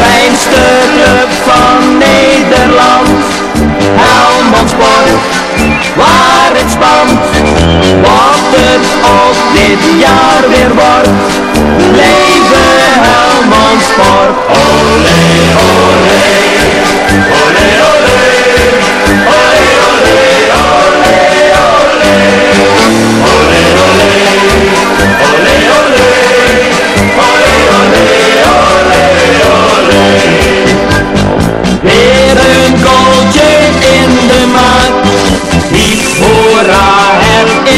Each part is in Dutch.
Fijnste club van Nederland, Helmond Sport, waar het spant, wat het op dit jaar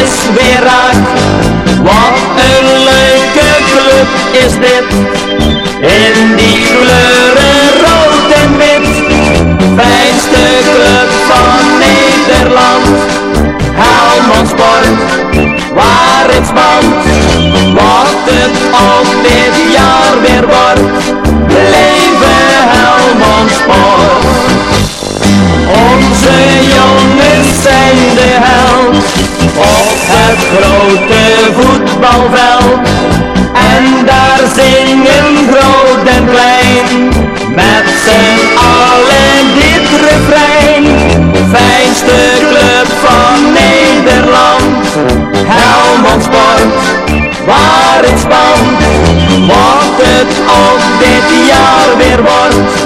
is. Wat een leuke club is dit. In die kleuren rood en wit. Fijnste club van Nederland. Helmond waar het spant. Grote voetbalveld. En daar zingen groot en klein met z'n allen dit refrein. Fijnste club van Nederland, Helmond Sport, waar het spant. Wat het ook dit jaar weer wordt.